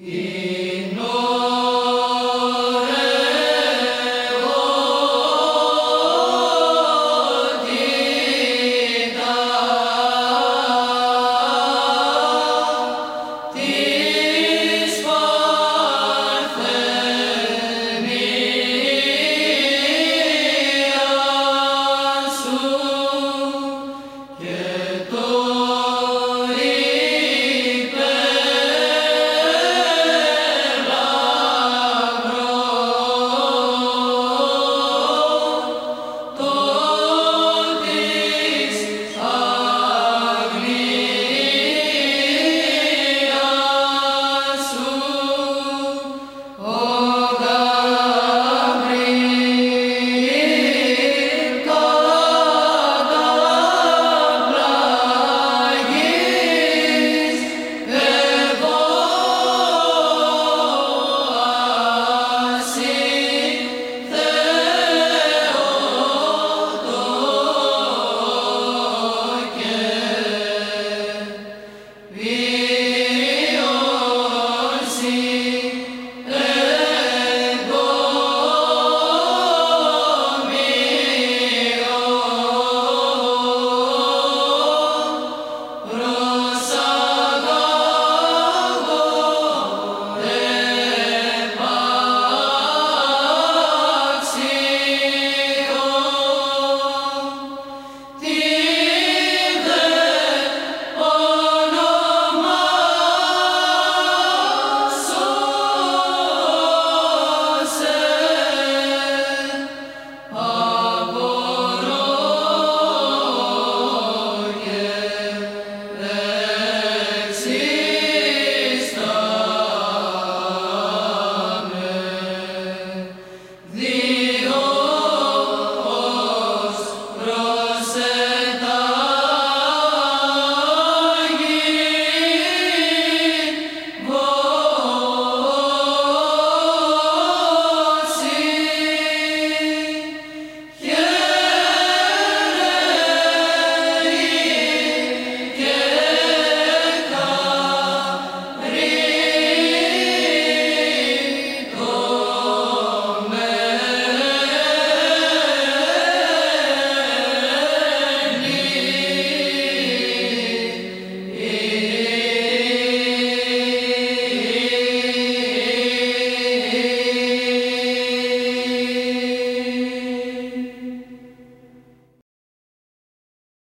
Yeah.